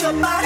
your body